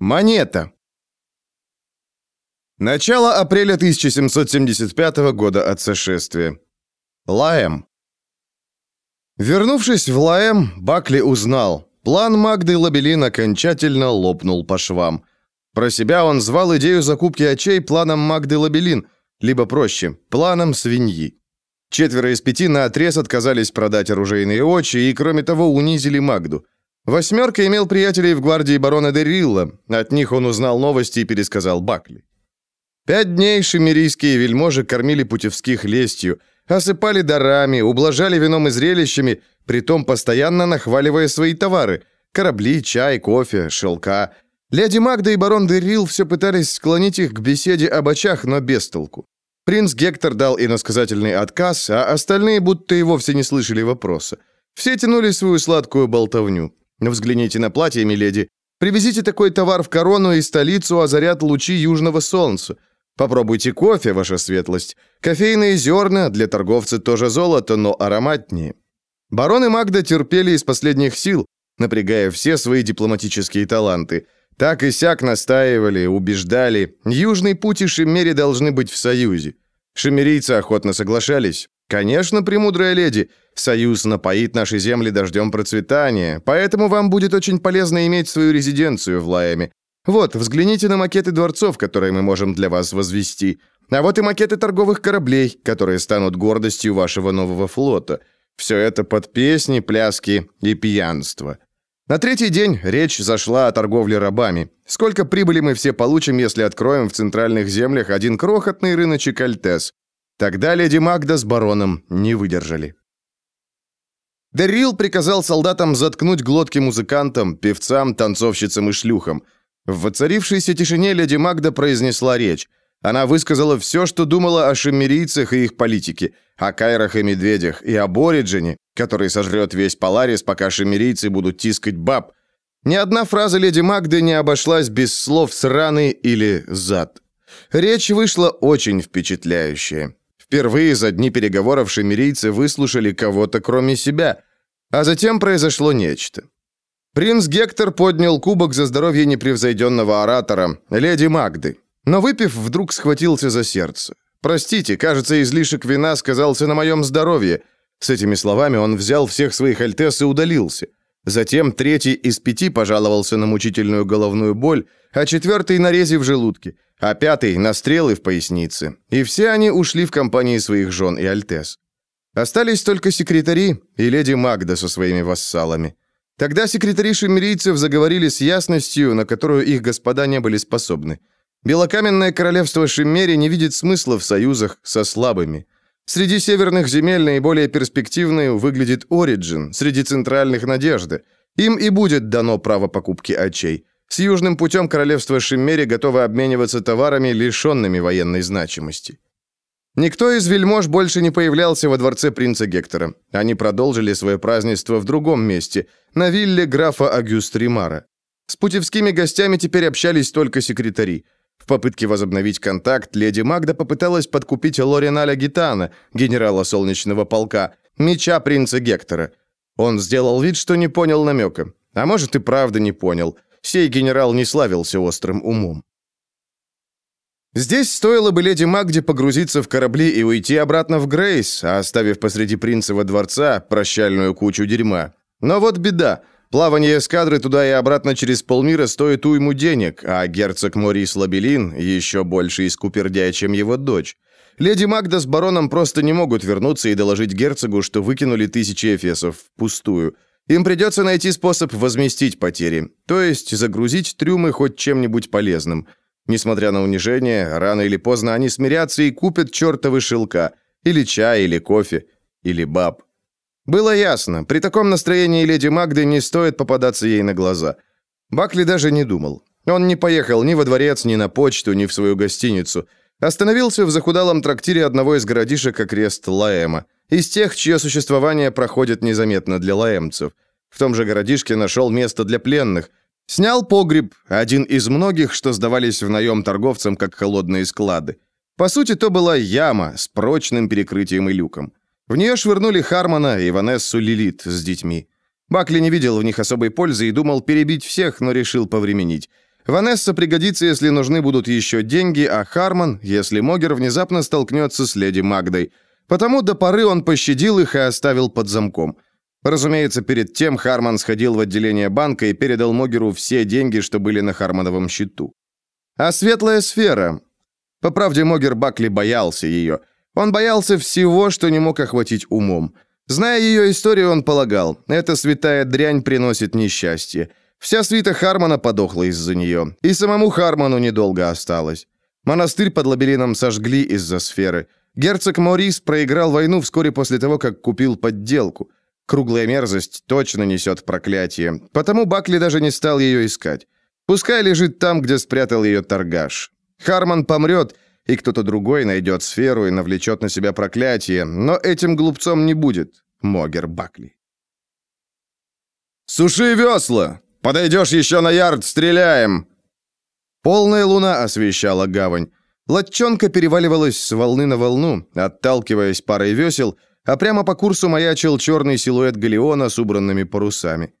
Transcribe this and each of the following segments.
Монета. Начало апреля 1775 года от сошествия. Лаэм. Вернувшись в Лаэм, Бакли узнал. План Магды Лабелин окончательно лопнул по швам. Про себя он звал идею закупки очей планом Магды Лабелин, либо проще, планом свиньи. Четверо из пяти наотрез отказались продать оружейные очи и, кроме того, унизили Магду – Восьмерка имел приятелей в гвардии барона Дерилла. От них он узнал новости и пересказал Бакли. Пять дней шемерийские вельможи кормили путевских лестью, осыпали дарами, ублажали вином и зрелищами, притом постоянно нахваливая свои товары – корабли, чай, кофе, шелка. Леди Магда и барон Дерилл все пытались склонить их к беседе об очах, но без толку. Принц Гектор дал иносказательный отказ, а остальные будто и вовсе не слышали вопроса. Все тянули свою сладкую болтовню. Взгляните на платье, миледи. Привезите такой товар в корону и столицу озарят лучи южного солнца. Попробуйте кофе, ваша светлость. Кофейные зерна для торговца тоже золото, но ароматнее. Бароны Магда терпели из последних сил, напрягая все свои дипломатические таланты. Так и сяк настаивали, убеждали. Южный путь и Шиммери должны быть в союзе. Шиммерийцы охотно соглашались. «Конечно, премудрая леди, союз напоит наши земли дождем процветания, поэтому вам будет очень полезно иметь свою резиденцию в Лаэме. Вот, взгляните на макеты дворцов, которые мы можем для вас возвести. А вот и макеты торговых кораблей, которые станут гордостью вашего нового флота. Все это под песни, пляски и пьянство». На третий день речь зашла о торговле рабами. Сколько прибыли мы все получим, если откроем в центральных землях один крохотный рыночек Альтес? Тогда леди Магда с бароном не выдержали. Деррил приказал солдатам заткнуть глотки музыкантам, певцам, танцовщицам и шлюхам. В воцарившейся тишине леди Магда произнесла речь. Она высказала все, что думала о шиммерийцах и их политике, о кайрах и медведях, и о Бориджине, который сожрет весь Поларис, пока шиммерийцы будут тискать баб. Ни одна фраза леди Магды не обошлась без слов «сраный» или «зад». Речь вышла очень впечатляющая. Впервые за дни переговоров шемерийцы выслушали кого-то, кроме себя. А затем произошло нечто. Принц Гектор поднял кубок за здоровье непревзойденного оратора, леди Магды. Но выпив, вдруг схватился за сердце. «Простите, кажется, излишек вина сказался на моем здоровье». С этими словами он взял всех своих альтес и удалился. Затем третий из пяти пожаловался на мучительную головную боль, а четвертый на рези в желудке – а пятый — на стрелы в пояснице. И все они ушли в компании своих жен и альтес. Остались только секретари и леди Магда со своими вассалами. Тогда секретари шемерийцев заговорили с ясностью, на которую их господа не были способны. Белокаменное королевство Шиммери не видит смысла в союзах со слабыми. Среди северных земель наиболее перспективной выглядит Ориджин, среди центральных – Надежда. Им и будет дано право покупки очей. С южным путем королевство Шиммери готово обмениваться товарами, лишенными военной значимости. Никто из вельмож больше не появлялся во дворце принца Гектора. Они продолжили свое празднество в другом месте, на вилле графа Агюстримара. С путевскими гостями теперь общались только секретари. В попытке возобновить контакт леди Магда попыталась подкупить Лореналя Гитана, генерала Солнечного полка, меча принца Гектора. Он сделал вид, что не понял намека. А может и правда не понял – Сей генерал не славился острым умом. Здесь стоило бы леди Магде погрузиться в корабли и уйти обратно в Грейс, оставив посреди принцева дворца прощальную кучу дерьма. Но вот беда. Плавание эскадры туда и обратно через полмира стоит уйму денег, а герцог Морис Лабелин еще больше искупердяй, чем его дочь. Леди Магда с бароном просто не могут вернуться и доложить герцогу, что выкинули тысячи эфесов впустую – им придется найти способ возместить потери, то есть загрузить трюмы хоть чем-нибудь полезным. Несмотря на унижение, рано или поздно они смирятся и купят чертовы шелка, или чай, или кофе, или баб. Было ясно, при таком настроении леди Магды не стоит попадаться ей на глаза. Бакли даже не думал. Он не поехал ни во дворец, ни на почту, ни в свою гостиницу. Остановился в захудалом трактире одного из городишек окрест Лаэма из тех, чье существование проходит незаметно для лаэмцев. В том же городишке нашел место для пленных. Снял погреб, один из многих, что сдавались в наем торговцам, как холодные склады. По сути, то была яма с прочным перекрытием и люком. В нее швырнули Хармона и Ванессу Лилит с детьми. Бакли не видел в них особой пользы и думал перебить всех, но решил повременить. Ванесса пригодится, если нужны будут еще деньги, а Харман, если Могер внезапно столкнется с леди Магдой. Потому до поры он пощадил их и оставил под замком. Разумеется, перед тем Харман сходил в отделение банка и передал Могеру все деньги, что были на Хармановом счету. А светлая сфера? По правде, Могер Бакли боялся ее. Он боялся всего, что не мог охватить умом. Зная ее историю, он полагал, эта святая дрянь приносит несчастье. Вся свита Хармона подохла из-за нее, и самому Хармону недолго осталось. Монастырь под лабиринтом сожгли из-за сферы. Герцог Морис проиграл войну вскоре после того, как купил подделку. Круглая мерзость точно несет проклятие, потому Бакли даже не стал ее искать. Пускай лежит там, где спрятал ее торгаш. Хармон помрет, и кто-то другой найдет сферу и навлечет на себя проклятие, но этим глупцом не будет Могер Бакли. «Суши весла! Подойдешь еще на ярд, стреляем!» Полная луна освещала гавань. Латчонка переваливалась с волны на волну, отталкиваясь парой весел, а прямо по курсу маячил черный силуэт галеона с убранными парусами.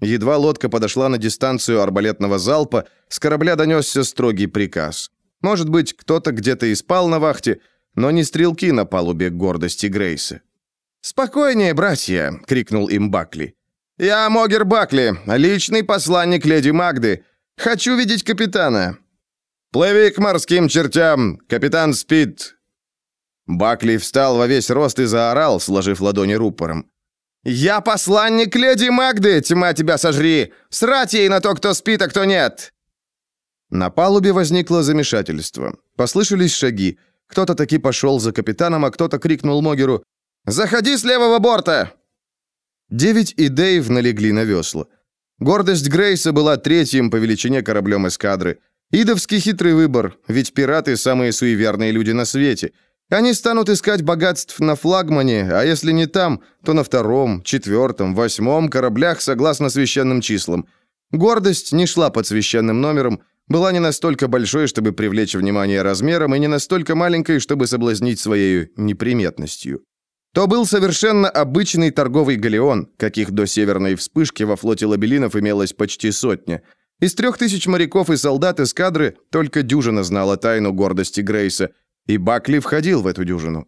Едва лодка подошла на дистанцию арбалетного залпа, с корабля донесся строгий приказ. Может быть, кто-то где-то и спал на вахте, но не стрелки на палубе гордости Грейса. «Спокойнее, братья!» — крикнул им Бакли. «Я Могер Бакли, личный посланник леди Магды. Хочу видеть капитана». «Плыви к морским чертям! Капитан спит!» Бакли встал во весь рост и заорал, сложив ладони рупором. «Я посланник леди Магды, тьма тебя сожри! Срать ей на то, кто спит, а кто нет!» На палубе возникло замешательство. Послышались шаги. Кто-то таки пошел за капитаном, а кто-то крикнул Могеру «Заходи с левого борта!» Девять и Дэйв налегли на весла. Гордость Грейса была третьим по величине кораблем эскадры. Идовский хитрый выбор, ведь пираты – самые суеверные люди на свете. Они станут искать богатств на флагмане, а если не там, то на втором, четвертом, восьмом кораблях согласно священным числам. Гордость не шла под священным номером – была не настолько большой, чтобы привлечь внимание размером, и не настолько маленькой, чтобы соблазнить своей неприметностью. То был совершенно обычный торговый галеон, каких до северной вспышки во флоте лабелинов имелось почти сотня. Из трех тысяч моряков и солдат эскадры только дюжина знала тайну гордости Грейса, и Бакли входил в эту дюжину.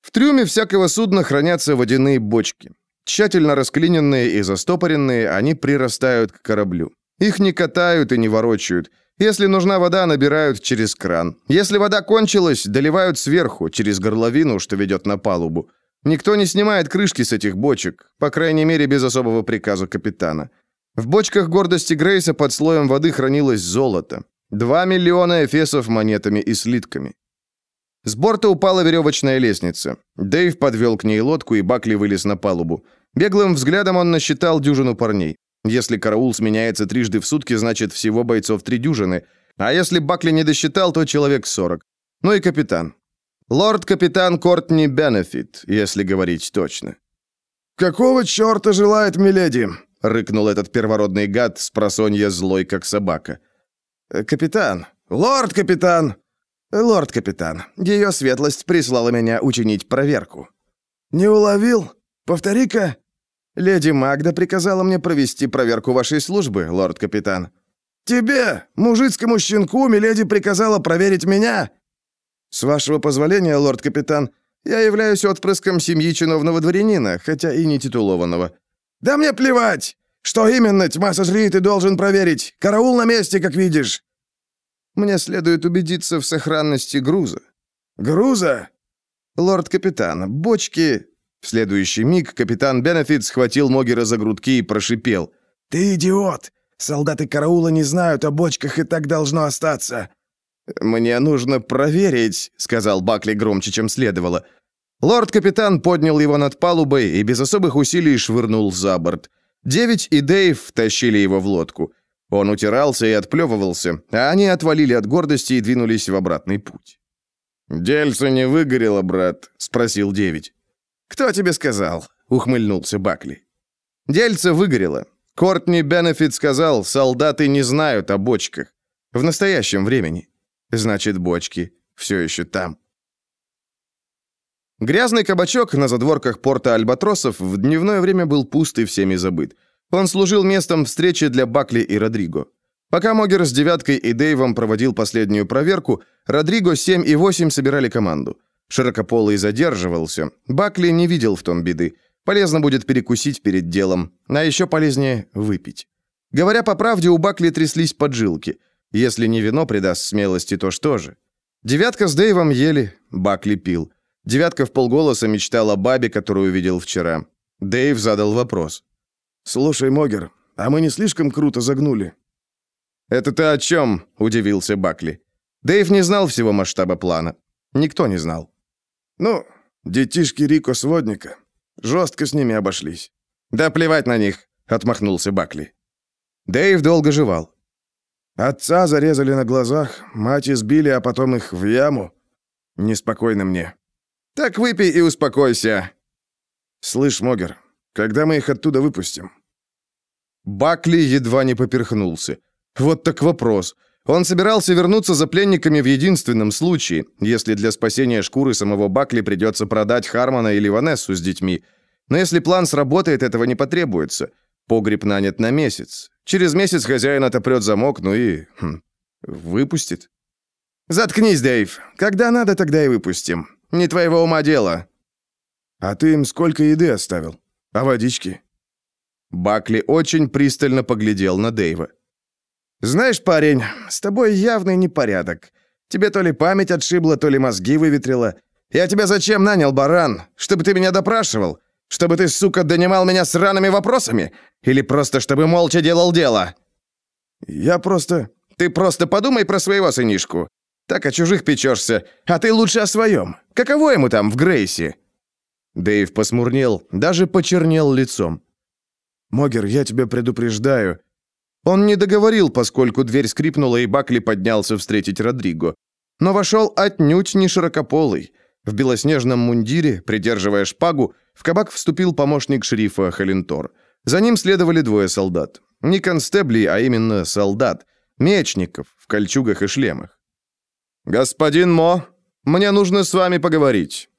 В трюме всякого судна хранятся водяные бочки. Тщательно расклиненные и застопоренные, они прирастают к кораблю. Их не катают и не ворочают. Если нужна вода, набирают через кран. Если вода кончилась, доливают сверху, через горловину, что ведет на палубу. Никто не снимает крышки с этих бочек, по крайней мере, без особого приказа капитана. В бочках гордости Грейса под слоем воды хранилось золото. Два миллиона эфесов монетами и слитками. С борта упала веревочная лестница. Дэйв подвел к ней лодку, и Бакли вылез на палубу. Беглым взглядом он насчитал дюжину парней. Если караул сменяется трижды в сутки, значит всего бойцов три дюжины. А если Бакли не досчитал, то человек сорок. Ну и капитан. Лорд-капитан Кортни Бенефит, если говорить точно. «Какого черта желает миледи?» — рыкнул этот первородный гад с просонья злой, как собака. «Э, «Капитан! Лорд-капитан!» «Лорд-капитан, ее светлость прислала меня учинить проверку». «Не уловил? Повтори-ка». «Леди Магда приказала мне провести проверку вашей службы, лорд-капитан». «Тебе, мужицкому щенку, миледи приказала проверить меня?» «С вашего позволения, лорд-капитан, я являюсь отпрыском семьи чиновного дворянина, хотя и не титулованного». «Да мне плевать! Что именно, тьма сожри, ты должен проверить? Караул на месте, как видишь!» «Мне следует убедиться в сохранности груза». «Груза?» «Лорд-капитан, бочки в следующий миг капитан Бенефит схватил Могера за грудки и прошипел. «Ты идиот! Солдаты караула не знают о бочках, и так должно остаться!» «Мне нужно проверить», — сказал Бакли громче, чем следовало. Лорд-капитан поднял его над палубой и без особых усилий швырнул за борт. Девять и Дэйв тащили его в лодку. Он утирался и отплевывался, а они отвалили от гордости и двинулись в обратный путь. «Дельце не выгорело, брат?» — спросил Девять. «Кто тебе сказал?» — ухмыльнулся Бакли. Дельце выгорело. Кортни Бенефит сказал, солдаты не знают о бочках. В настоящем времени. Значит, бочки все еще там. Грязный кабачок на задворках порта Альбатросов в дневное время был пуст и всеми забыт. Он служил местом встречи для Бакли и Родриго. Пока Могер с девяткой и Дэйвом проводил последнюю проверку, Родриго 7 и 8 собирали команду. Широкополый задерживался. Бакли не видел в том беды. Полезно будет перекусить перед делом, а еще полезнее выпить. Говоря по правде, у Бакли тряслись поджилки. Если не вино придаст смелости, то что же? Девятка с Дэйвом ели, Бакли пил. Девятка в полголоса мечтал о бабе, которую видел вчера. Дэйв задал вопрос. «Слушай, Могер, а мы не слишком круто загнули?» «Это ты о чем?» – удивился Бакли. Дэйв не знал всего масштаба плана. Никто не знал. «Ну, детишки Рико сводника. Жестко с ними обошлись». «Да плевать на них», — отмахнулся Бакли. Дэйв долго жевал. «Отца зарезали на глазах, мать избили, а потом их в яму. Неспокойно мне». «Так выпей и успокойся». «Слышь, Могер, когда мы их оттуда выпустим?» Бакли едва не поперхнулся. Вот так вопрос. Он собирался вернуться за пленниками в единственном случае, если для спасения шкуры самого Бакли придется продать Хармона или Ванессу с детьми. Но если план сработает, этого не потребуется. Погреб нанят на месяц. Через месяц хозяин отопрет замок, ну и... Хм, выпустит. «Заткнись, Дэйв. Когда надо, тогда и выпустим. Не твоего ума дело». «А ты им сколько еды оставил? А водички?» Бакли очень пристально поглядел на Дэйва. «Знаешь, парень, с тобой явный непорядок. Тебе то ли память отшибла, то ли мозги выветрила. Я тебя зачем нанял, баран? Чтобы ты меня допрашивал? Чтобы ты, сука, донимал меня сраными вопросами? Или просто чтобы молча делал дело?» «Я просто...» «Ты просто подумай про своего сынишку. Так о чужих печешься, а ты лучше о своем. Каково ему там, в Грейсе?» Дэйв посмурнел, даже почернел лицом. «Могер, я тебя предупреждаю. Он не договорил, поскольку дверь скрипнула, и Бакли поднялся встретить Родриго. Но вошел отнюдь не широкополый. В белоснежном мундире, придерживая шпагу, в кабак вступил помощник шерифа Халентор. За ним следовали двое солдат. Не констебли, а именно солдат. Мечников в кольчугах и шлемах. «Господин Мо, мне нужно с вами поговорить».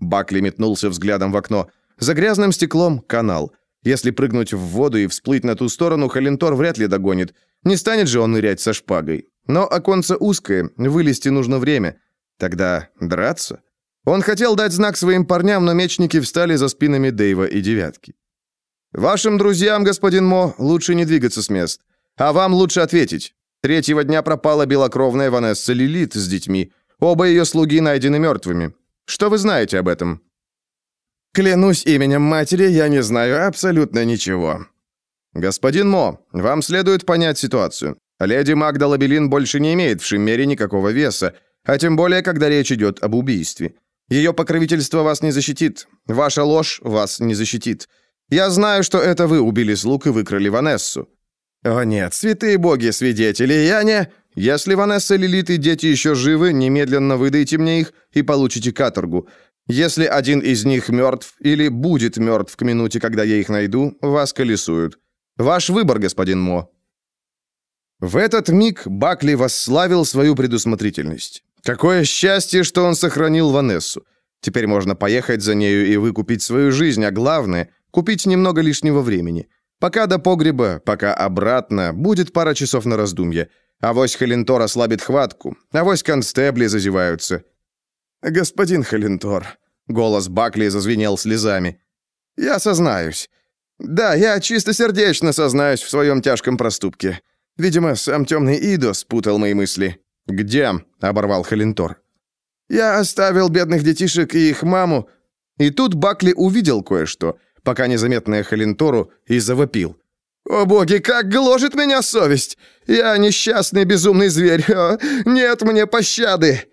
Бакли метнулся взглядом в окно. За грязным стеклом — канал. Если прыгнуть в воду и всплыть на ту сторону, Халентор вряд ли догонит. Не станет же он нырять со шпагой. Но оконце узкое, вылезти нужно время. Тогда драться? Он хотел дать знак своим парням, но мечники встали за спинами Дэйва и Девятки. «Вашим друзьям, господин Мо, лучше не двигаться с мест. А вам лучше ответить. Третьего дня пропала белокровная Ванесса Лилит с детьми. Оба ее слуги найдены мертвыми. Что вы знаете об этом?» Клянусь именем матери, я не знаю абсолютно ничего. Господин Мо, вам следует понять ситуацию. Леди Магда Лабелин больше не имеет в Шиммере никакого веса, а тем более, когда речь идет об убийстве. Ее покровительство вас не защитит. Ваша ложь вас не защитит. Я знаю, что это вы убили слуг и выкрали Ванессу. О нет, святые боги, свидетели, я не... Если Ванесса, Лилит и дети еще живы, немедленно выдайте мне их и получите каторгу. Если один из них мертв или будет мертв к минуте, когда я их найду, вас колесуют. Ваш выбор, господин Мо». В этот миг Бакли восславил свою предусмотрительность. Какое счастье, что он сохранил Ванессу. Теперь можно поехать за нею и выкупить свою жизнь, а главное — купить немного лишнего времени. Пока до погреба, пока обратно, будет пара часов на раздумье. Авось Халентор ослабит хватку, авось констебли зазеваются. «Господин Халентор», Голос Бакли зазвенел слезами. «Я сознаюсь. Да, я чистосердечно сознаюсь в своем тяжком проступке. Видимо, сам темный Идо спутал мои мысли». «Где?» — оборвал Халентор. «Я оставил бедных детишек и их маму». И тут Бакли увидел кое-что, пока незаметное Халентору, и завопил. «О боги, как гложет меня совесть! Я несчастный безумный зверь! О, нет мне пощады!»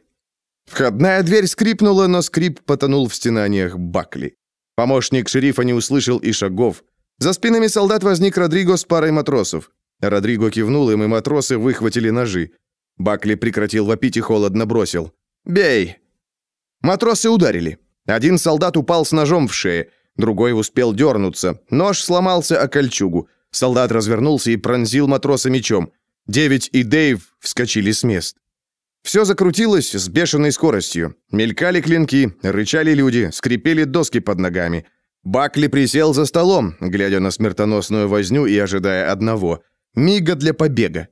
Входная дверь скрипнула, но скрип потонул в стенаниях Бакли. Помощник шерифа не услышал и шагов. За спинами солдат возник Родриго с парой матросов. Родриго кивнул им, и матросы выхватили ножи. Бакли прекратил вопить и холодно бросил. «Бей!» Матросы ударили. Один солдат упал с ножом в шее, другой успел дернуться. Нож сломался о кольчугу. Солдат развернулся и пронзил матроса мечом. Девять и Дэйв вскочили с мест. Все закрутилось с бешеной скоростью. Мелькали клинки, рычали люди, скрипели доски под ногами. Бакли присел за столом, глядя на смертоносную возню и ожидая одного — мига для побега.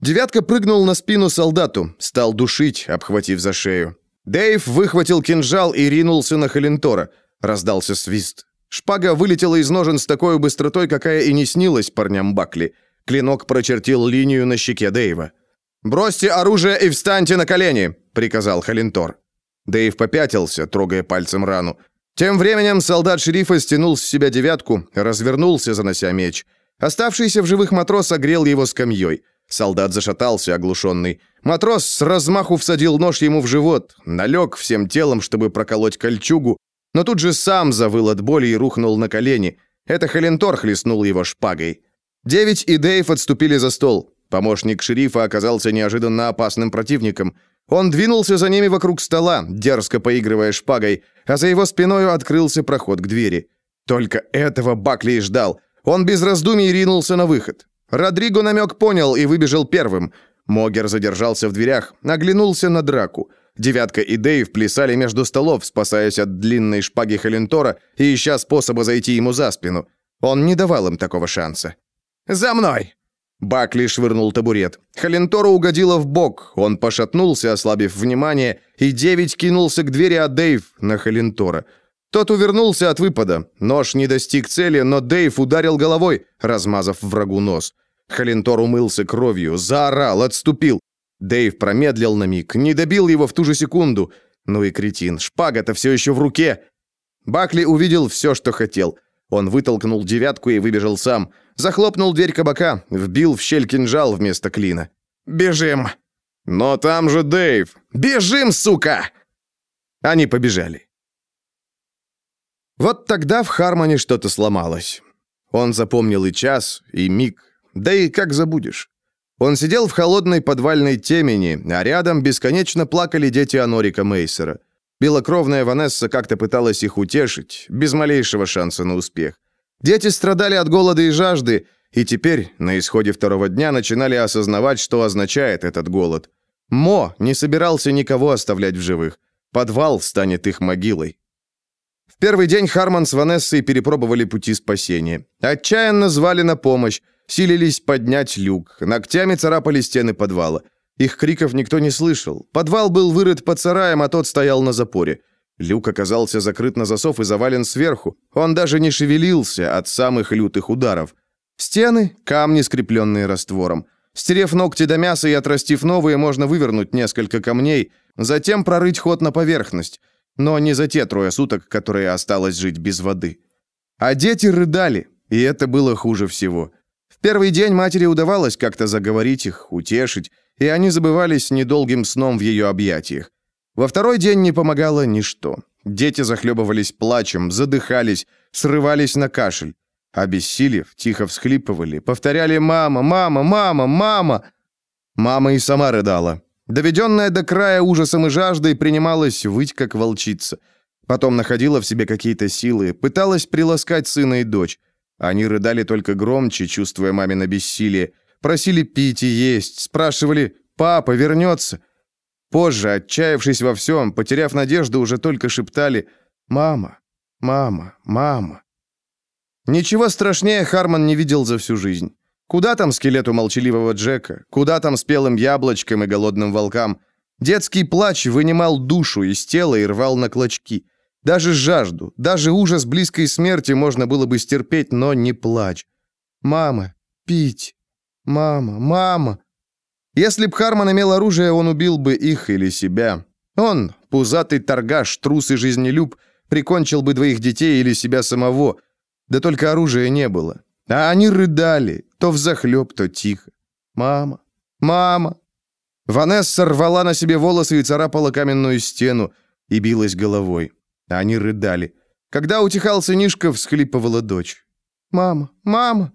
Девятка прыгнул на спину солдату, стал душить, обхватив за шею. Дэйв выхватил кинжал и ринулся на Халентора. Раздался свист. Шпага вылетела из ножен с такой быстротой, какая и не снилась парням Бакли. Клинок прочертил линию на щеке Дэйва. «Бросьте оружие и встаньте на колени!» — приказал Халентор. Дэйв попятился, трогая пальцем рану. Тем временем солдат шерифа стянул с себя девятку, развернулся, занося меч. Оставшийся в живых матрос огрел его скамьей. Солдат зашатался, оглушенный. Матрос с размаху всадил нож ему в живот, налег всем телом, чтобы проколоть кольчугу, но тут же сам завыл от боли и рухнул на колени. Это Халентор хлестнул его шпагой. Девять и Дейв отступили за стол. Помощник шерифа оказался неожиданно опасным противником. Он двинулся за ними вокруг стола, дерзко поигрывая шпагой, а за его спиной открылся проход к двери. Только этого Бакли и ждал. Он без раздумий ринулся на выход. Родриго намек понял и выбежал первым. Могер задержался в дверях, оглянулся на драку. Девятка и Дэйв плясали между столов, спасаясь от длинной шпаги Халентора и ища способа зайти ему за спину. Он не давал им такого шанса. «За мной!» Бакли швырнул табурет. Халентору угодило в бок. Он пошатнулся, ослабив внимание, и девять кинулся к двери, а Дэйв на Халентора. Тот увернулся от выпада. Нож не достиг цели, но Дэйв ударил головой, размазав врагу нос. Халентор умылся кровью, заорал, отступил. Дэйв промедлил на миг, не добил его в ту же секунду. Ну и кретин, шпага-то все еще в руке. Бакли увидел все, что хотел. Он вытолкнул девятку и выбежал сам. Захлопнул дверь кабака, вбил в щель кинжал вместо клина. «Бежим!» «Но там же Дэйв!» «Бежим, сука!» Они побежали. Вот тогда в Хармоне что-то сломалось. Он запомнил и час, и миг. Да и как забудешь? Он сидел в холодной подвальной темени, а рядом бесконечно плакали дети Анорика Мейсера. Белокровная Ванесса как-то пыталась их утешить, без малейшего шанса на успех. Дети страдали от голода и жажды, и теперь, на исходе второго дня, начинали осознавать, что означает этот голод. Мо не собирался никого оставлять в живых. Подвал станет их могилой. В первый день Харман с Ванессой перепробовали пути спасения. Отчаянно звали на помощь, силились поднять люк, ногтями царапали стены подвала. Их криков никто не слышал. Подвал был вырыт под сараем, а тот стоял на запоре. Люк оказался закрыт на засов и завален сверху. Он даже не шевелился от самых лютых ударов. Стены — камни, скрепленные раствором. Стерев ногти до мяса и отрастив новые, можно вывернуть несколько камней, затем прорыть ход на поверхность. Но не за те трое суток, которые осталось жить без воды. А дети рыдали, и это было хуже всего. Первый день матери удавалось как-то заговорить их, утешить, и они забывались недолгим сном в ее объятиях. Во второй день не помогало ничто. Дети захлебывались плачем, задыхались, срывались на кашель. Обессилев, тихо всхлипывали, повторяли «мама, мама, мама, мама». Мама и сама рыдала. Доведенная до края ужасом и жаждой, принималась выть, как волчица. Потом находила в себе какие-то силы, пыталась приласкать сына и дочь. Они рыдали только громче, чувствуя мамино бессилие. Просили пить и есть, спрашивали «папа вернется?». Позже, отчаявшись во всем, потеряв надежду, уже только шептали «Мама, мама, мама». Ничего страшнее Харман не видел за всю жизнь. Куда там скелету молчаливого Джека? Куда там спелым яблочкам и голодным волкам? Детский плач вынимал душу из тела и рвал на клочки. Даже жажду, даже ужас близкой смерти можно было бы стерпеть, но не плач. «Мама, пить! Мама, мама!» Если б Харман имел оружие, он убил бы их или себя. Он, пузатый торгаш, трус и жизнелюб, прикончил бы двоих детей или себя самого. Да только оружия не было. А они рыдали, то взахлеб, то тихо. «Мама! Мама!» Ванесса рвала на себе волосы и царапала каменную стену и билась головой. Они рыдали. Когда утихал сынишка, всхлипывала дочь. «Мама! Мама!»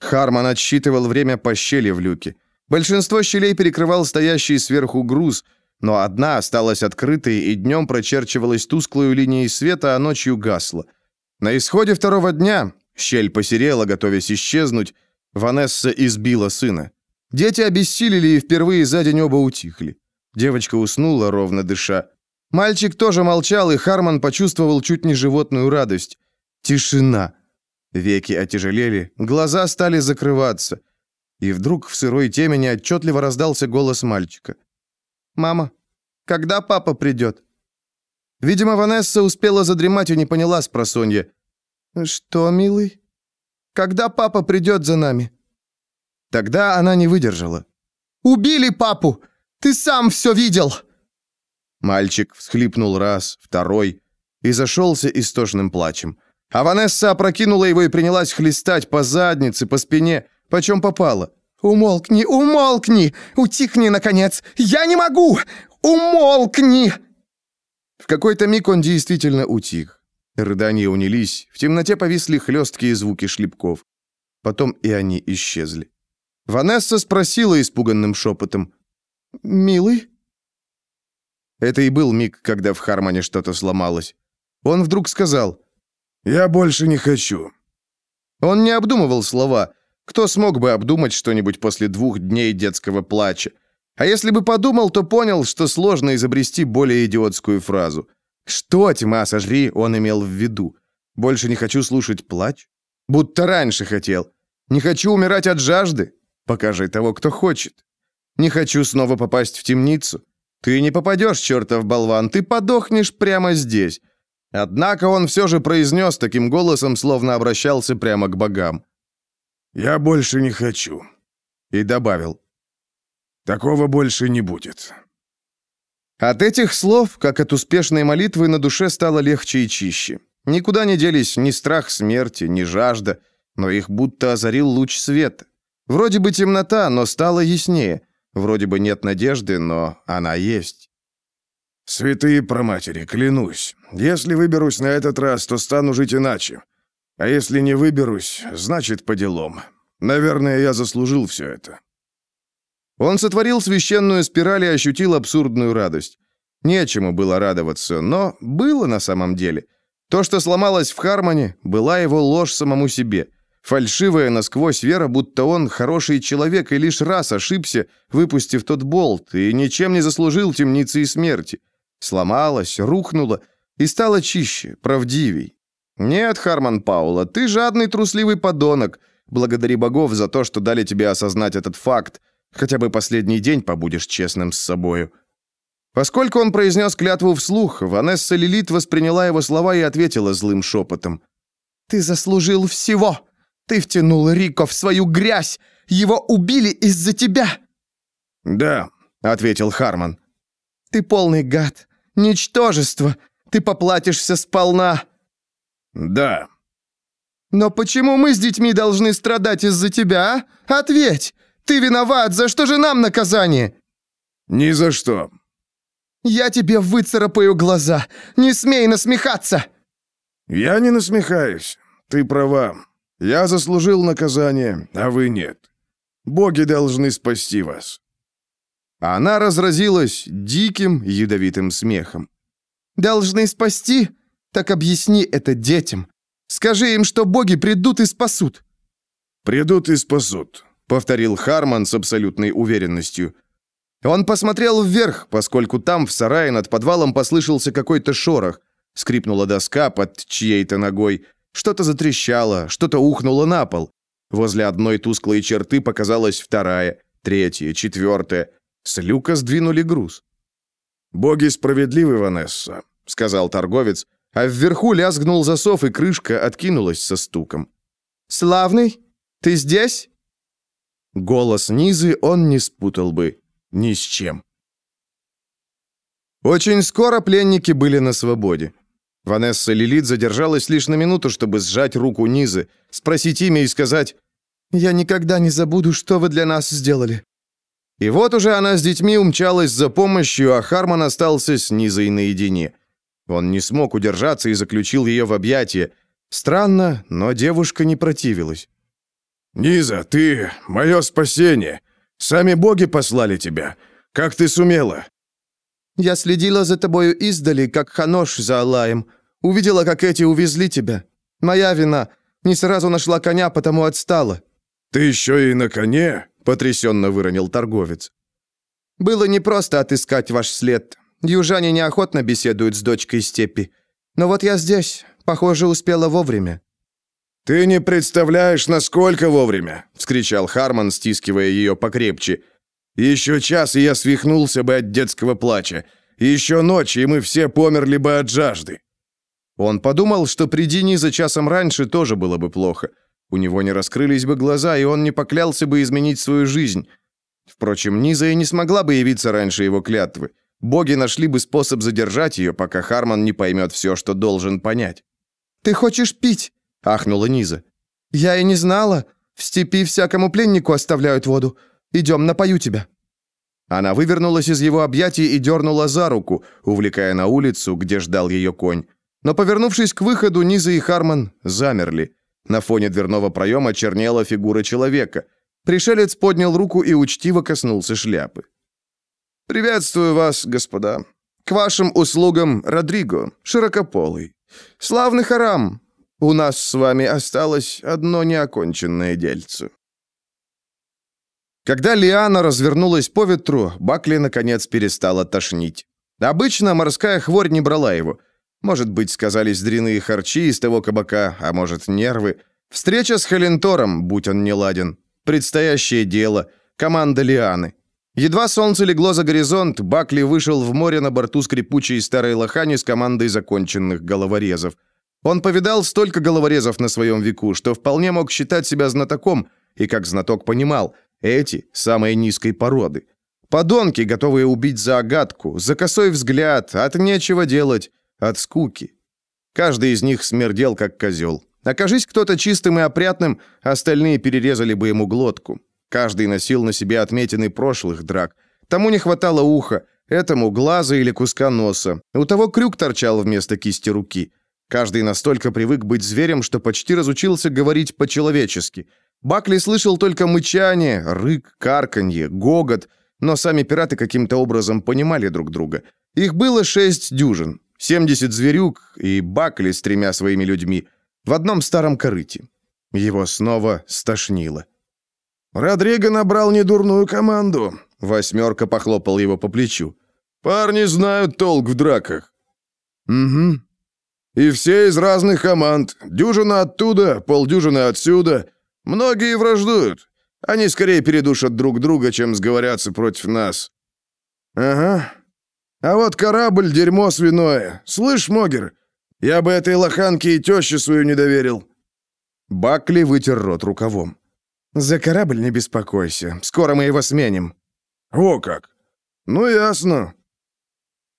Харман отсчитывал время по щели в люке. Большинство щелей перекрывал стоящий сверху груз, но одна осталась открытой и днем прочерчивалась тусклой линией света, а ночью гасла. На исходе второго дня щель посерела, готовясь исчезнуть, Ванесса избила сына. Дети обессилели и впервые за день оба утихли. Девочка уснула, ровно дыша. Мальчик тоже молчал, и Харман почувствовал чуть не животную радость. Тишина. Веки отяжелели, глаза стали закрываться. И вдруг в сырой темени отчетливо раздался голос мальчика. «Мама, когда папа придет?» Видимо, Ванесса успела задремать и не поняла с просонья. «Что, милый? Когда папа придет за нами?» Тогда она не выдержала. «Убили папу! Ты сам все видел!» Мальчик всхлипнул раз, второй и зашелся истошным плачем. А Ванесса опрокинула его и принялась хлестать по заднице, по спине, почем попало. «Умолкни, умолкни! Утихни, наконец! Я не могу! Умолкни!» В какой-то миг он действительно утих. Рыдания унились, в темноте повисли хлесткие звуки шлепков. Потом и они исчезли. Ванесса спросила испуганным шепотом. «Милый?» Это и был миг, когда в Хармоне что-то сломалось. Он вдруг сказал «Я больше не хочу». Он не обдумывал слова. Кто смог бы обдумать что-нибудь после двух дней детского плача? А если бы подумал, то понял, что сложно изобрести более идиотскую фразу. Что, тьма сожри, он имел в виду? Больше не хочу слушать плач? Будто раньше хотел. Не хочу умирать от жажды? Покажи того, кто хочет. Не хочу снова попасть в темницу. Ты не попадешь, чертов болван, ты подохнешь прямо здесь. Однако он все же произнес таким голосом, словно обращался прямо к богам. «Я больше не хочу». И добавил. «Такого больше не будет». От этих слов, как от успешной молитвы, на душе стало легче и чище. Никуда не делись ни страх смерти, ни жажда, но их будто озарил луч света. Вроде бы темнота, но стало яснее. Вроде бы нет надежды, но она есть. «Святые проматери, клянусь, если выберусь на этот раз, то стану жить иначе. А если не выберусь, значит, по делам. Наверное, я заслужил все это». Он сотворил священную спираль и ощутил абсурдную радость. Нечему было радоваться, но было на самом деле. То, что сломалось в Хармоне, была его ложь самому себе. Фальшивая насквозь вера, будто он хороший человек и лишь раз ошибся, выпустив тот болт, и ничем не заслужил темницы и смерти. Сломалась, рухнула и стала чище, правдивей. Нет, Харман Паула, ты жадный трусливый подонок. Благодари богов за то, что дали тебе осознать этот факт. Хотя бы последний день побудешь честным с собою. Поскольку он произнес клятву вслух, Ванесса Лилит восприняла его слова и ответила злым шепотом. «Ты заслужил всего!» Ты втянул Рико в свою грязь! Его убили из-за тебя!» «Да», — ответил Харман. «Ты полный гад, ничтожество, ты поплатишься сполна!» «Да». «Но почему мы с детьми должны страдать из-за тебя, а? Ответь! Ты виноват, за что же нам наказание?» «Ни за что». «Я тебе выцарапаю глаза! Не смей насмехаться!» «Я не насмехаюсь. Ты права. Я заслужил наказание, а вы нет. Боги должны спасти вас». Она разразилась диким ядовитым смехом. «Должны спасти? Так объясни это детям. Скажи им, что боги придут и спасут». «Придут и спасут», — повторил Харман с абсолютной уверенностью. Он посмотрел вверх, поскольку там, в сарае над подвалом, послышался какой-то шорох. Скрипнула доска под чьей-то ногой. Что-то затрещало, что-то ухнуло на пол. Возле одной тусклой черты показалась вторая, третья, четвертая. С люка сдвинули груз. «Боги справедливы, Ванесса», — сказал торговец, а вверху лязгнул засов, и крышка откинулась со стуком. «Славный, ты здесь?» Голос Низы он не спутал бы ни с чем. Очень скоро пленники были на свободе. Ванесса Лилит задержалась лишь на минуту, чтобы сжать руку Низы, спросить имя и сказать «Я никогда не забуду, что вы для нас сделали». И вот уже она с детьми умчалась за помощью, а Харман остался с Низой наедине. Он не смог удержаться и заключил ее в объятия. Странно, но девушка не противилась. «Низа, ты — мое спасение. Сами боги послали тебя. Как ты сумела?» Я следила за тобою издали, как ханош за Аллаем. Увидела, как эти увезли тебя. Моя вина. Не сразу нашла коня, потому отстала». «Ты еще и на коне?» — потрясенно выронил торговец. «Было непросто отыскать ваш след. Южане неохотно беседуют с дочкой степи. Но вот я здесь. Похоже, успела вовремя». «Ты не представляешь, насколько вовремя!» — вскричал Харман, стискивая ее покрепче. «Еще час, и я свихнулся бы от детского плача. Еще ночь, и мы все померли бы от жажды». Он подумал, что приди Низа часом раньше тоже было бы плохо. У него не раскрылись бы глаза, и он не поклялся бы изменить свою жизнь. Впрочем, Низа и не смогла бы явиться раньше его клятвы. Боги нашли бы способ задержать ее, пока Харман не поймет все, что должен понять. «Ты хочешь пить?» — ахнула Низа. «Я и не знала. В степи всякому пленнику оставляют воду. Идем, напою тебя». Она вывернулась из его объятий и дернула за руку, увлекая на улицу, где ждал ее конь. Но, повернувшись к выходу, Низа и Харман замерли. На фоне дверного проема чернела фигура человека. Пришелец поднял руку и учтиво коснулся шляпы. «Приветствую вас, господа. К вашим услугам Родриго, широкополый. Славный харам. У нас с вами осталось одно неоконченное дельце». Когда Лиана развернулась по ветру, Бакли наконец перестала тошнить. Обычно морская хворь не брала его. Может быть, сказались дряные харчи из того кабака, а может, нервы. Встреча с Халентором, будь он не ладен. Предстоящее дело. Команда Лианы. Едва солнце легло за горизонт, Бакли вышел в море на борту скрипучей старой лохани с командой законченных головорезов. Он повидал столько головорезов на своем веку, что вполне мог считать себя знатоком, и как знаток понимал, эти – самой низкой породы. Подонки, готовые убить за огадку, за косой взгляд, от нечего делать, от скуки. Каждый из них смердел, как козел. Окажись кто-то чистым и опрятным, остальные перерезали бы ему глотку. Каждый носил на себе отметины прошлых драк. Тому не хватало уха, этому глаза или куска носа. У того крюк торчал вместо кисти руки. Каждый настолько привык быть зверем, что почти разучился говорить по-человечески – Бакли слышал только мычание, рык, карканье, гогот, но сами пираты каким-то образом понимали друг друга. Их было шесть дюжин, семьдесят зверюк и Бакли с тремя своими людьми в одном старом корыте. Его снова стошнило. «Родриго набрал недурную команду», — восьмерка похлопал его по плечу. «Парни знают толк в драках». «Угу». «И все из разных команд. Дюжина оттуда, полдюжины отсюда. Многие враждуют. Они скорее передушат друг друга, чем сговорятся против нас. Ага. А вот корабль — дерьмо свиное. Слышь, Могер, я бы этой лоханке и теще свою не доверил. Бакли вытер рот рукавом. «За корабль не беспокойся. Скоро мы его сменим». «О как! Ну, ясно».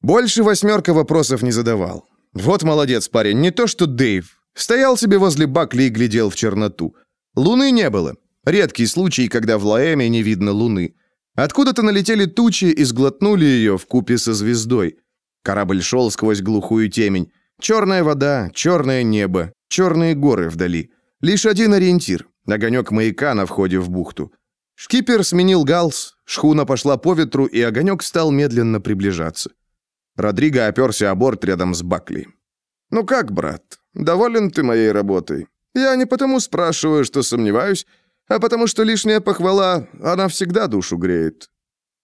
Больше восьмерка вопросов не задавал. Вот молодец парень, не то что Дэйв. Стоял себе возле Бакли и глядел в черноту. Луны не было. Редкий случай, когда в Лаэме не видно луны. Откуда-то налетели тучи и сглотнули ее в купе со звездой. Корабль шел сквозь глухую темень. Черная вода, черное небо, черные горы вдали. Лишь один ориентир — огонек маяка на входе в бухту. Шкипер сменил галс, шхуна пошла по ветру, и огонек стал медленно приближаться. Родриго оперся о борт рядом с Бакли. «Ну как, брат, доволен ты моей работой?» Я не потому спрашиваю, что сомневаюсь, а потому что лишняя похвала, она всегда душу греет.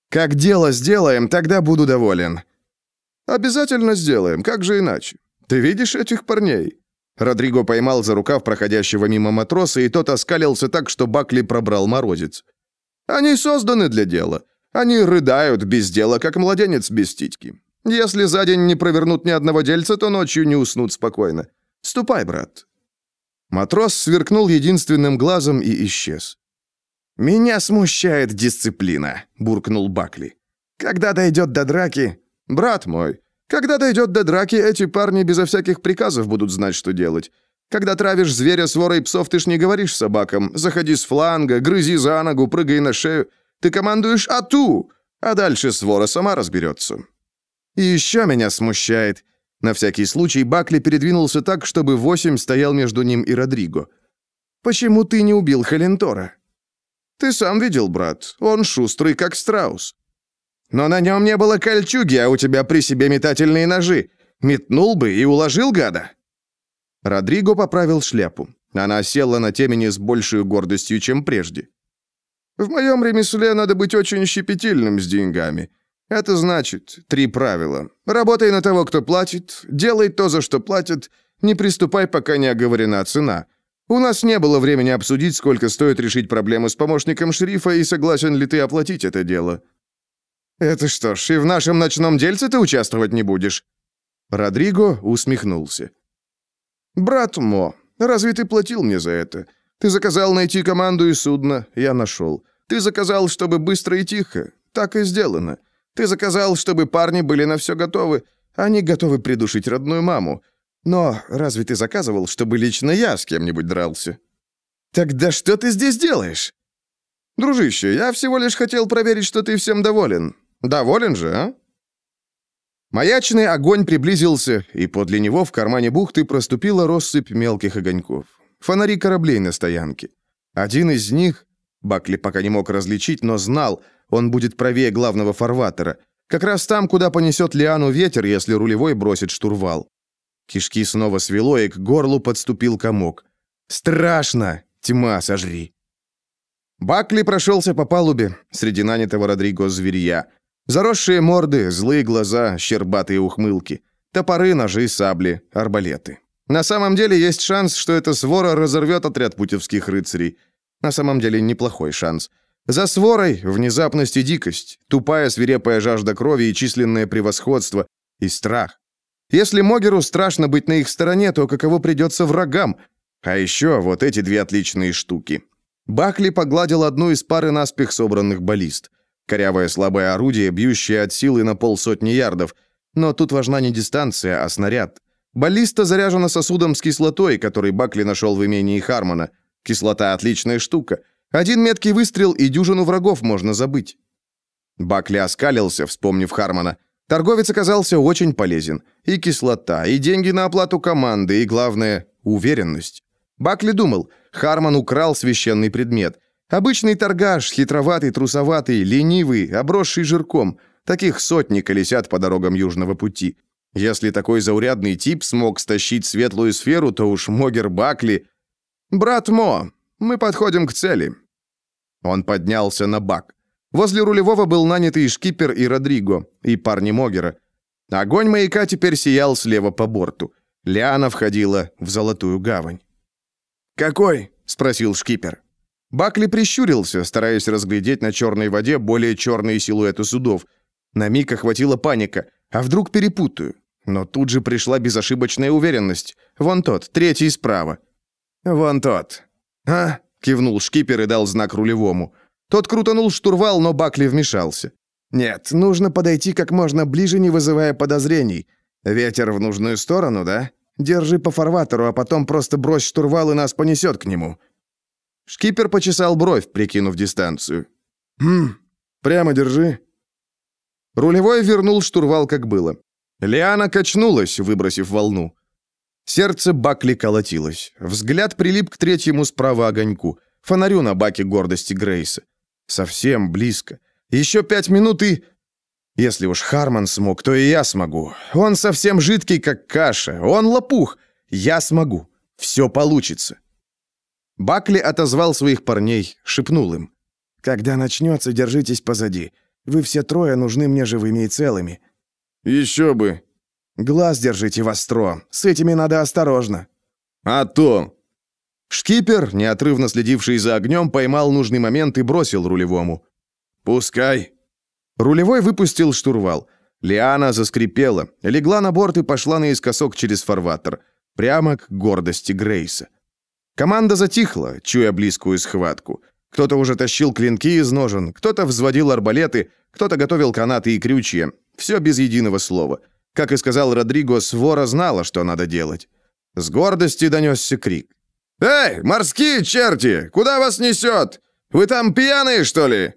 Как дело сделаем, тогда буду доволен. Обязательно сделаем, как же иначе? Ты видишь этих парней? Родриго поймал за рукав проходящего мимо матроса, и тот оскалился так, что Бакли пробрал морозец. Они созданы для дела. Они рыдают без дела, как младенец без титьки. Если за день не провернут ни одного дельца, то ночью не уснут спокойно. Ступай, брат, Матрос сверкнул единственным глазом и исчез. «Меня смущает дисциплина», — буркнул Бакли. «Когда дойдет до драки...» «Брат мой, когда дойдет до драки, эти парни безо всяких приказов будут знать, что делать. Когда травишь зверя с ворой псов, ты ж не говоришь собакам «заходи с фланга, грызи за ногу, прыгай на шею». Ты командуешь «ату», а дальше свора сама разберется». «И еще меня смущает. На всякий случай Бакли передвинулся так, чтобы восемь стоял между ним и Родриго. «Почему ты не убил Халентора?» «Ты сам видел, брат. Он шустрый, как страус». «Но на нем не было кольчуги, а у тебя при себе метательные ножи. Метнул бы и уложил гада». Родриго поправил шляпу. Она села на темени с большей гордостью, чем прежде. «В моем ремесле надо быть очень щепетильным с деньгами. Это значит три правила. Работай на того, кто платит, делай то, за что платят, не приступай, пока не оговорена цена. У нас не было времени обсудить, сколько стоит решить проблему с помощником шерифа и согласен ли ты оплатить это дело». «Это что ж, и в нашем ночном дельце ты участвовать не будешь?» Родриго усмехнулся. «Брат Мо, разве ты платил мне за это? Ты заказал найти команду и судно, я нашел. Ты заказал, чтобы быстро и тихо. Так и сделано. Ты заказал, чтобы парни были на все готовы. Они готовы придушить родную маму. Но разве ты заказывал, чтобы лично я с кем-нибудь дрался? Тогда что ты здесь делаешь? Дружище, я всего лишь хотел проверить, что ты всем доволен. Доволен же, а? Маячный огонь приблизился, и подле него в кармане бухты проступила россыпь мелких огоньков. Фонари кораблей на стоянке. Один из них, Бакли пока не мог различить, но знал, он будет правее главного фарватера. Как раз там, куда понесет Лиану ветер, если рулевой бросит штурвал. Кишки снова свело, и к горлу подступил комок. «Страшно! Тьма, сожри!» Бакли прошелся по палубе среди нанятого Родриго зверья. Заросшие морды, злые глаза, щербатые ухмылки. Топоры, ножи, сабли, арбалеты. На самом деле есть шанс, что эта свора разорвет отряд путевских рыцарей. На самом деле неплохой шанс. За сворой внезапность и дикость, тупая свирепая жажда крови и численное превосходство, и страх. Если Могеру страшно быть на их стороне, то каково придется врагам? А еще вот эти две отличные штуки. Бахли погладил одну из пары наспех собранных баллист. Корявое слабое орудие, бьющее от силы на полсотни ярдов. Но тут важна не дистанция, а снаряд. Баллиста заряжена сосудом с кислотой, который Бакли нашел в имении Хармона. Кислота – отличная штука. Один меткий выстрел, и дюжину врагов можно забыть. Бакли оскалился, вспомнив Хармона. Торговец оказался очень полезен. И кислота, и деньги на оплату команды, и, главное, уверенность. Бакли думал, Хармон украл священный предмет. Обычный торгаш, хитроватый, трусоватый, ленивый, обросший жирком. Таких сотни колесят по дорогам Южного пути. Если такой заурядный тип смог стащить светлую сферу, то уж Могер Бакли... «Брат Мо, мы подходим к цели». Он поднялся на бак. Возле рулевого был нанятый шкипер и Родриго, и парни Могера. Огонь маяка теперь сиял слева по борту. Лиана входила в золотую гавань. «Какой?» — спросил шкипер. Бакли прищурился, стараясь разглядеть на черной воде более черные силуэты судов. На миг охватила паника. А вдруг перепутаю? Но тут же пришла безошибочная уверенность. Вон тот, третий справа. «Вон тот». «А?» — кивнул шкипер и дал знак рулевому. Тот крутанул штурвал, но Бакли вмешался. «Нет, нужно подойти как можно ближе, не вызывая подозрений. Ветер в нужную сторону, да? Держи по фарватеру, а потом просто брось штурвал, и нас понесет к нему». Шкипер почесал бровь, прикинув дистанцию. «Хм, прямо держи». Рулевой вернул штурвал, как было. Лиана качнулась, выбросив волну. Сердце Бакли колотилось. Взгляд прилип к третьему справа огоньку, фонарю на баке гордости Грейса. Совсем близко. Еще пять минут и... Если уж Харман смог, то и я смогу. Он совсем жидкий, как каша. Он лопух. Я смогу. Все получится. Бакли отозвал своих парней, шепнул им. «Когда начнется, держитесь позади. Вы все трое нужны мне живыми и целыми». «Еще бы». «Глаз держите востро. С этими надо осторожно». «А то». Шкипер, неотрывно следивший за огнем, поймал нужный момент и бросил рулевому. «Пускай». Рулевой выпустил штурвал. Лиана заскрипела, легла на борт и пошла наискосок через фарватер, прямо к гордости Грейса. Команда затихла, чуя близкую схватку. Кто-то уже тащил клинки из ножен, кто-то взводил арбалеты, кто-то готовил канаты и крючья. Все без единого слова. Как и сказал Родриго, свора знала, что надо делать. С гордости донесся крик. «Эй, морские черти! Куда вас несет? Вы там пьяные, что ли?»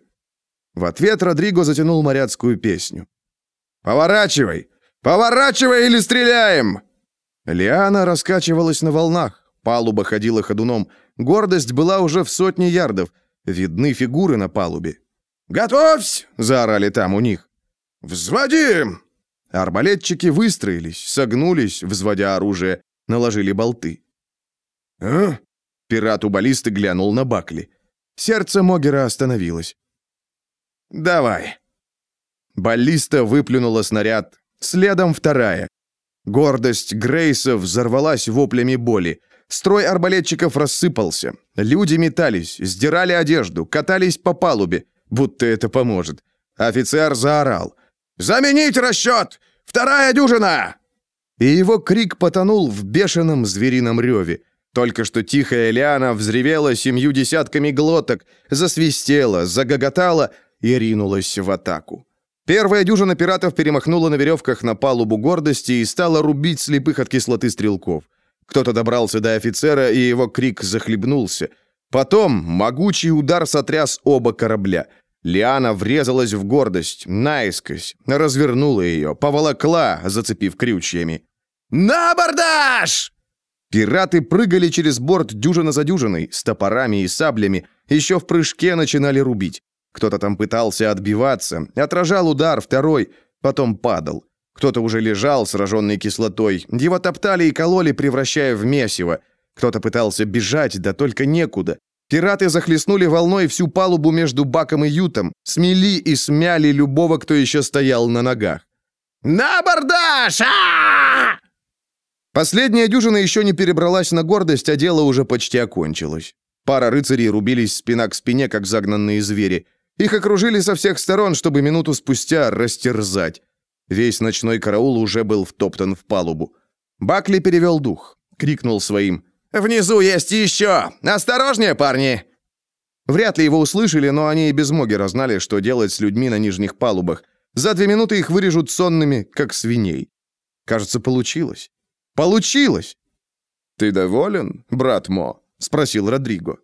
В ответ Родриго затянул моряцкую песню. «Поворачивай! Поворачивай или стреляем!» Лиана раскачивалась на волнах. Палуба ходила ходуном. Гордость была уже в сотне ярдов. Видны фигуры на палубе. «Готовься!» — заорали там у них. «Взводим!» Арбалетчики выстроились, согнулись, взводя оружие, наложили болты. «А?» Пират у баллисты глянул на Бакли. Сердце Могера остановилось. «Давай». Баллиста выплюнула снаряд, следом вторая. Гордость Грейса взорвалась воплями боли. Строй арбалетчиков рассыпался. Люди метались, сдирали одежду, катались по палубе, будто это поможет. Офицер заорал. «Заменить расчет! Вторая дюжина!» И его крик потонул в бешеном зверином реве. Только что тихая Лиана взревела семью десятками глоток, засвистела, загоготала и ринулась в атаку. Первая дюжина пиратов перемахнула на веревках на палубу гордости и стала рубить слепых от кислоты стрелков. Кто-то добрался до офицера, и его крик захлебнулся. Потом могучий удар сотряс оба корабля. Лиана врезалась в гордость, наискось, развернула ее, поволокла, зацепив крючьями. «На абордаж!» Пираты прыгали через борт дюжина за дюжиной, с топорами и саблями, еще в прыжке начинали рубить. Кто-то там пытался отбиваться, отражал удар, второй, потом падал. Кто-то уже лежал, сраженный кислотой. Его топтали и кололи, превращая в месиво. Кто-то пытался бежать, да только некуда. Пираты захлестнули волной всю палубу между баком и ютом, смели и смяли любого, кто еще стоял на ногах. «На абордаж! а Последняя дюжина еще не перебралась на гордость, а дело уже почти окончилось. Пара рыцарей рубились спина к спине, как загнанные звери. Их окружили со всех сторон, чтобы минуту спустя растерзать. Весь ночной караул уже был втоптан в палубу. Бакли перевел дух, крикнул своим «Внизу есть еще! Осторожнее, парни!» Вряд ли его услышали, но они и без Могера знали, что делать с людьми на нижних палубах. За две минуты их вырежут сонными, как свиней. Кажется, получилось. Получилось! «Ты доволен, брат Мо?» — спросил Родриго.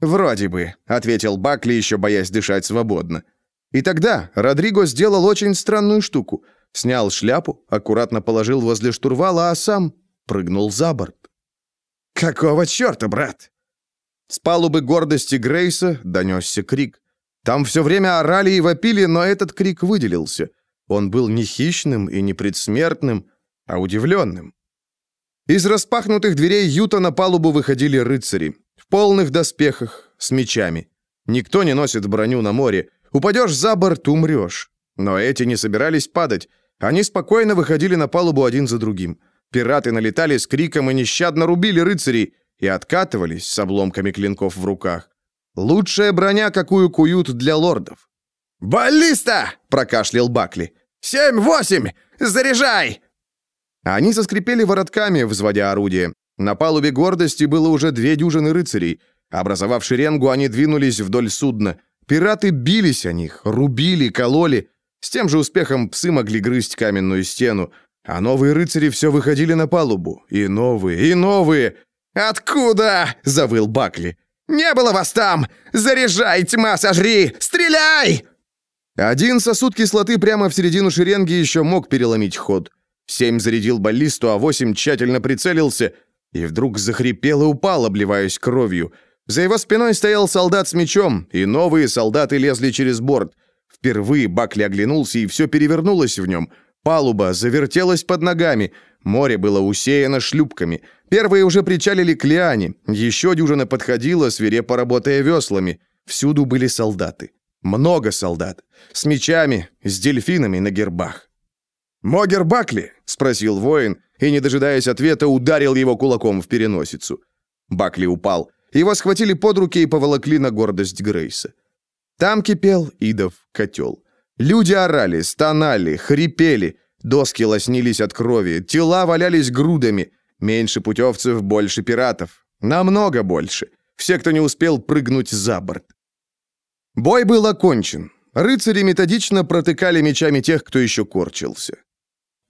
«Вроде бы», — ответил Бакли, еще боясь дышать свободно. И тогда Родриго сделал очень странную штуку. Снял шляпу, аккуратно положил возле штурвала, а сам прыгнул за борт. «Какого черта, брат?» С палубы гордости Грейса донесся крик. Там все время орали и вопили, но этот крик выделился. Он был не хищным и не предсмертным, а удивленным. Из распахнутых дверей Юта на палубу выходили рыцари. В полных доспехах, с мечами. Никто не носит броню на море. Упадешь за борт, умрешь. Но эти не собирались падать. Они спокойно выходили на палубу один за другим. Пираты налетали с криком и нещадно рубили рыцарей и откатывались с обломками клинков в руках. Лучшая броня, какую куют для лордов. «Баллиста!» — прокашлял Бакли. «Семь-восемь! Заряжай!» Они заскрипели воротками, взводя орудие. На палубе гордости было уже две дюжины рыцарей. Образовав шеренгу, они двинулись вдоль судна. Пираты бились о них, рубили, кололи. С тем же успехом псы могли грызть каменную стену. А новые рыцари все выходили на палубу. И новые, и новые. «Откуда?» — завыл Бакли. «Не было вас там! Заряжай, тьма, сожри! Стреляй!» Один сосуд кислоты прямо в середину шеренги еще мог переломить ход. Семь зарядил баллисту, а восемь тщательно прицелился и вдруг захрипел и упал, обливаясь кровью. За его спиной стоял солдат с мечом, и новые солдаты лезли через борт. Впервые Бакли оглянулся, и все перевернулось в нем. Палуба завертелась под ногами. Море было усеяно шлюпками. Первые уже причалили к Лиане. Еще дюжина подходила, свирепо работая веслами. Всюду были солдаты. Много солдат. С мечами, с дельфинами на гербах. «Могер Бакли?» — спросил воин, и, не дожидаясь ответа, ударил его кулаком в переносицу. Бакли упал. Его схватили под руки и поволокли на гордость Грейса. Там кипел идов котел. Люди орали, стонали, хрипели, доски лоснились от крови, тела валялись грудами. Меньше путевцев, больше пиратов. Намного больше. Все, кто не успел прыгнуть за борт. Бой был окончен. Рыцари методично протыкали мечами тех, кто еще корчился.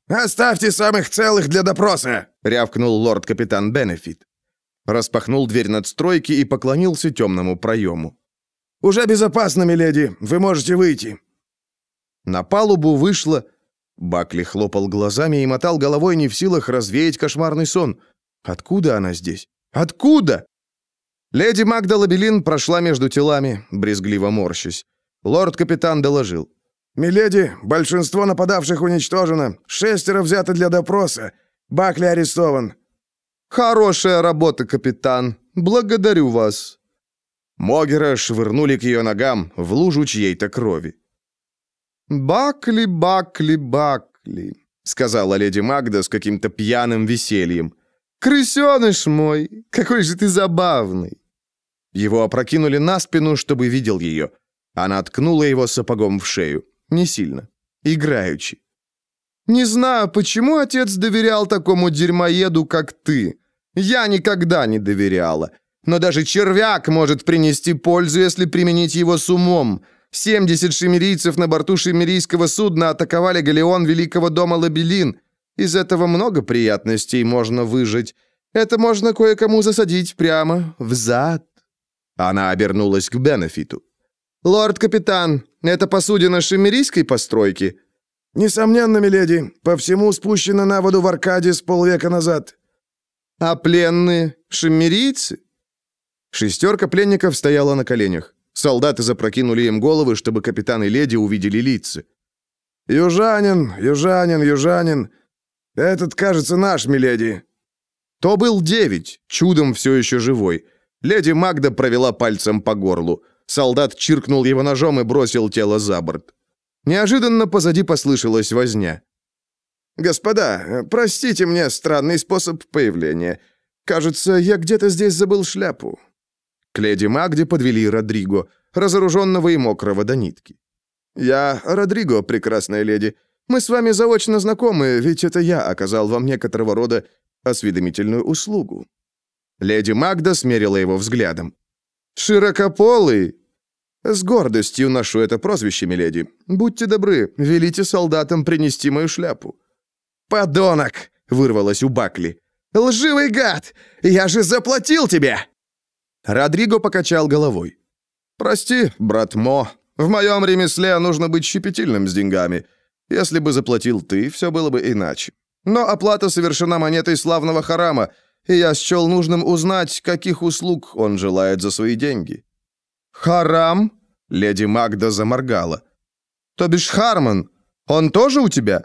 «Оставьте самых целых для допроса!» — рявкнул лорд-капитан Бенефит. Распахнул дверь надстройки и поклонился темному проему. «Уже безопасно, миледи. Вы можете выйти». На палубу вышла... Бакли хлопал глазами и мотал головой не в силах развеять кошмарный сон. «Откуда она здесь? Откуда?» Леди Магда Лабелин прошла между телами, брезгливо морщась. Лорд-капитан доложил. «Миледи, большинство нападавших уничтожено. Шестеро взято для допроса. Бакли арестован». «Хорошая работа, капитан. Благодарю вас». Могера швырнули к ее ногам в лужу чьей-то крови. «Бакли, Бакли, Бакли», — сказала леди Магда с каким-то пьяным весельем. «Крысеныш мой, какой же ты забавный!» Его опрокинули на спину, чтобы видел ее. Она ткнула его сапогом в шею. Не сильно. Играючи. «Не знаю, почему отец доверял такому дерьмоеду, как ты. Я никогда не доверяла. Но даже червяк может принести пользу, если применить его с умом. 70 шемерийцев на борту шемерийского судна атаковали галеон Великого дома Лабелин. Из этого много приятностей можно выжить. Это можно кое-кому засадить прямо в зад. Она обернулась к Бенефиту. «Лорд-капитан, это посудина шемерийской постройки?» «Несомненно, миледи. По всему спущено на воду в Аркаде с полвека назад». «А пленные шемерийцы?» Шестерка пленников стояла на коленях. Солдаты запрокинули им головы, чтобы капитан и леди увидели лица. «Южанин, южанин, южанин. Этот, кажется, наш, миледи». То был девять, чудом все еще живой. Леди Магда провела пальцем по горлу. Солдат чиркнул его ножом и бросил тело за борт. Неожиданно позади послышалась возня. «Господа, простите мне странный способ появления. Кажется, я где-то здесь забыл шляпу». К леди Магде подвели Родриго, разоруженного и мокрого до нитки. «Я Родриго, прекрасная леди. Мы с вами заочно знакомы, ведь это я оказал вам некоторого рода осведомительную услугу». Леди Магда смерила его взглядом. «Широкополый!» «С гордостью ношу это прозвище, миледи. Будьте добры, велите солдатам принести мою шляпу». «Подонок!» — вырвалось у Бакли. «Лживый гад! Я же заплатил тебе!» Родриго покачал головой. «Прости, брат Мо, в моем ремесле нужно быть щепетильным с деньгами. Если бы заплатил ты, все было бы иначе. Но оплата совершена монетой славного Харама, и я счел нужным узнать, каких услуг он желает за свои деньги». «Харам?» — леди Магда заморгала. «То бишь Харман, он тоже у тебя?»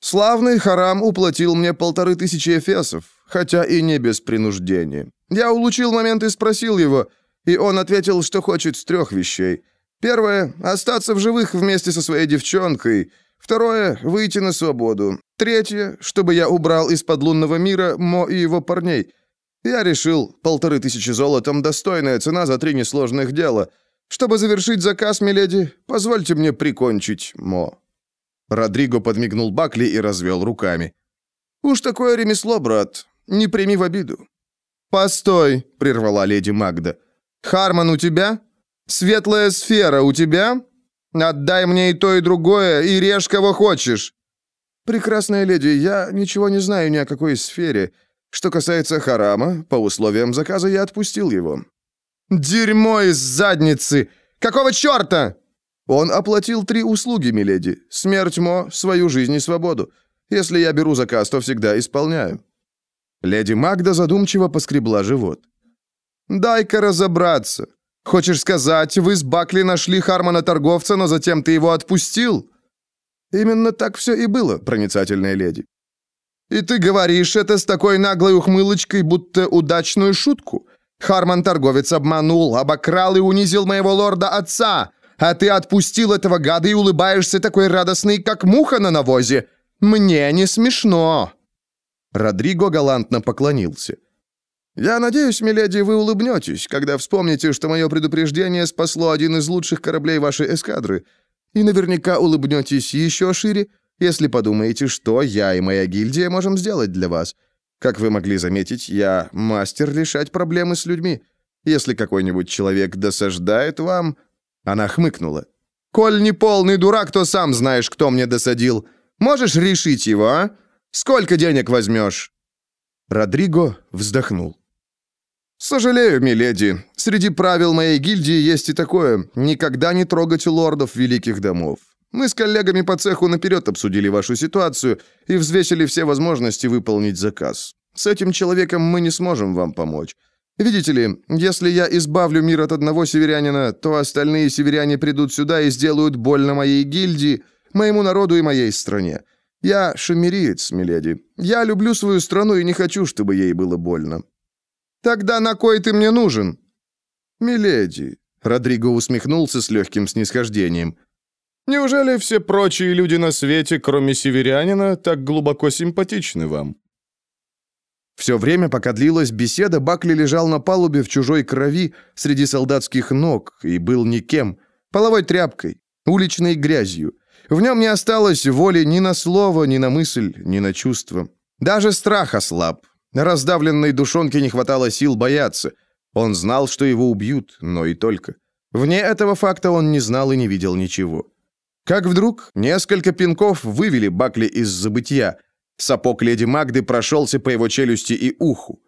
«Славный Харам уплатил мне полторы тысячи эфесов, хотя и не без принуждения. Я улучил момент и спросил его, и он ответил, что хочет с трех вещей. Первое — остаться в живых вместе со своей девчонкой. Второе — выйти на свободу. Третье — чтобы я убрал из-под лунного мира Мо и его парней. Я решил, полторы тысячи золотом — достойная цена за три несложных дела. Чтобы завершить заказ, миледи, позвольте мне прикончить Мо». Родриго подмигнул Бакли и развел руками. «Уж такое ремесло, брат. Не прими в обиду». «Постой», — прервала леди Магда. «Харман у тебя? Светлая сфера у тебя? Отдай мне и то, и другое, и режь кого хочешь». «Прекрасная леди, я ничего не знаю ни о какой сфере. Что касается Харама, по условиям заказа я отпустил его». «Дерьмо из задницы! Какого черта?» «Он оплатил три услуги, миледи. Смерть Мо, свою жизнь и свободу. Если я беру заказ, то всегда исполняю». Леди Магда задумчиво поскребла живот. «Дай-ка разобраться. Хочешь сказать, вы с Бакли нашли Хармона-торговца, но затем ты его отпустил?» «Именно так все и было, проницательная леди». «И ты говоришь это с такой наглой ухмылочкой, будто удачную шутку? Харман-торговец обманул, обокрал и унизил моего лорда-отца, а ты отпустил этого гада и улыбаешься такой радостный, как муха на навозе. Мне не смешно!» Родриго галантно поклонился. «Я надеюсь, миледи, вы улыбнетесь, когда вспомните, что мое предупреждение спасло один из лучших кораблей вашей эскадры, и наверняка улыбнетесь еще шире, если подумаете, что я и моя гильдия можем сделать для вас. Как вы могли заметить, я мастер решать проблемы с людьми. Если какой-нибудь человек досаждает вам...» Она хмыкнула. «Коль не полный дурак, то сам знаешь, кто мне досадил. Можешь решить его, а? Сколько денег возьмешь?» Родриго вздохнул. «Сожалею, миледи. Среди правил моей гильдии есть и такое. Никогда не трогать лордов великих домов. Мы с коллегами по цеху наперед обсудили вашу ситуацию и взвесили все возможности выполнить заказ. С этим человеком мы не сможем вам помочь. Видите ли, если я избавлю мир от одного северянина, то остальные северяне придут сюда и сделают больно моей гильдии, моему народу и моей стране. Я шамериец, миледи. Я люблю свою страну и не хочу, чтобы ей было больно. Тогда на кой ты мне нужен? Миледи, Родриго усмехнулся с легким снисхождением. Неужели все прочие люди на свете, кроме северянина, так глубоко симпатичны вам? Все время, пока длилась беседа, Бакли лежал на палубе в чужой крови среди солдатских ног и был никем, половой тряпкой, уличной грязью. В нем не осталось воли ни на слово, ни на мысль, ни на чувство. Даже страх ослаб. Раздавленной душонке не хватало сил бояться. Он знал, что его убьют, но и только. Вне этого факта он не знал и не видел ничего. Как вдруг несколько пинков вывели Бакли из забытия. Сапог леди Магды прошелся по его челюсти и уху.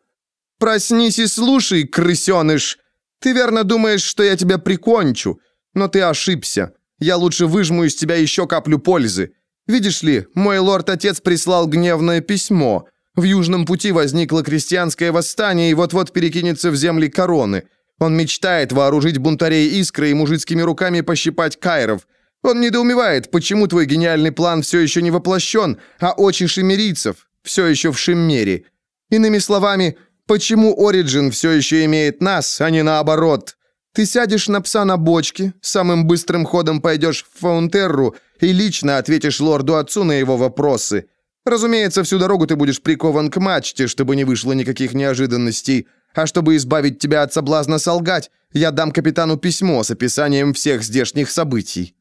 «Проснись и слушай, крысеныш! Ты верно думаешь, что я тебя прикончу, но ты ошибся. Я лучше выжму из тебя еще каплю пользы. Видишь ли, мой лорд-отец прислал гневное письмо. В Южном пути возникло крестьянское восстание и вот-вот перекинется в земли короны. Он мечтает вооружить бунтарей искрой и мужицкими руками пощипать кайров. Он недоумевает, почему твой гениальный план все еще не воплощен, а очи шимерийцев все еще в Шиммере. Иными словами, почему Ориджин все еще имеет нас, а не наоборот? Ты сядешь на пса на бочке, самым быстрым ходом пойдешь в Фаунтерру и лично ответишь лорду-отцу на его вопросы. Разумеется, всю дорогу ты будешь прикован к мачте, чтобы не вышло никаких неожиданностей. А чтобы избавить тебя от соблазна солгать, я дам капитану письмо с описанием всех здешних событий».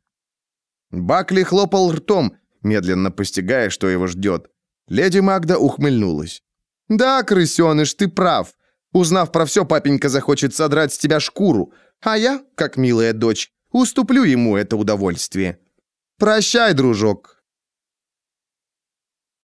Бакли хлопал ртом, медленно постигая, что его ждет. Леди Магда ухмыльнулась. «Да, крысеныш, ты прав. Узнав про все, папенька захочет содрать с тебя шкуру, а я, как милая дочь, уступлю ему это удовольствие. Прощай, дружок,